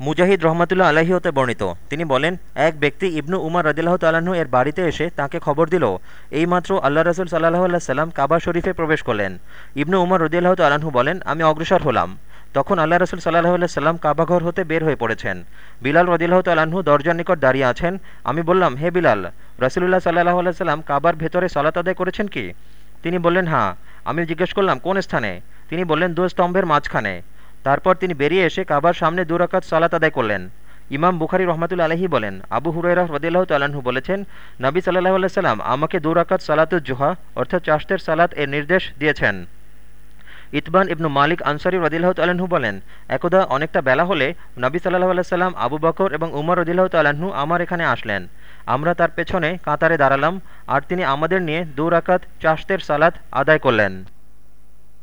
মুজাহিদ রহমতুল্লাহ আলাহি হতে বর্ণিত। তিনি বলেন, এক ব্যক্তি ইবনু উমার রদিল্লাহ তাল্লাহ্ন এর বাড়িতে এসে তাকে খবর দিল, এইমাত্র আল্লাহ রসুল সাল্লাহ আল্লাহ সাল্লাম কাবা শরীফে প্রবেশ করলেন। ইবনু উমর রদিল্লাহ তাল্লাহ্ন বলেন, আমি অগ্রসর হলাম। তখন আল্লাহ রসুল সাল্লাহ আল্লাহ সাল্লাম কাবাঘর হতে বের হয়ে পড়েছেন। বিলাল রদিল্লাহ তাল্লাহ্ন দরজার নিকট দাঁড়িয়ে আছেন। আমি বললাম, হে বিলাল রসুল্লাহ সাল্লাহ আল্লাহ সাল্লাম কাবার ভেতরে সলাত আদায় করেছেন কি? তিনি বললেন হ্যাঁ। আমি জিজ্ঞেস করলাম, কোন স্থানে? তিনি বললেন দু স্তম্ভের মাঝখানে। তারপর তিনি বেরিয়ে এসে কাবার সামনে দুরাকাত সালাত আদায় করলেন। ইমাম বুখারি রহমাতুল আলহী বলেন, আবু হুরাইরাহ রদিল্লাহ তাল্লাহ্ন বলেছেন, নবী সাল্লাহ আল্লাহ আমাকে দুরাকাত সালাতুল জুহা অর্থাৎ চাষতের সালাত এর নির্দেশ দিয়েছেন। ইতবান ইবনু মালিক আনসারি রদিল্লাহ তাল্লাহ্ন বলেন, একদা অনেকটা বেলা হলে নবী সাল্লাহ আল্লাহ সাল্লাম আবু বকর এবং উমর রদিল্লাহ তাল্লাহ্ন আমার এখানে আসলেন। আমরা তার পেছনে কাতারে দাঁড়ালাম আর তিনি আমাদের নিয়ে দু রাকাত চাষতের সালাত আদায় করলেন।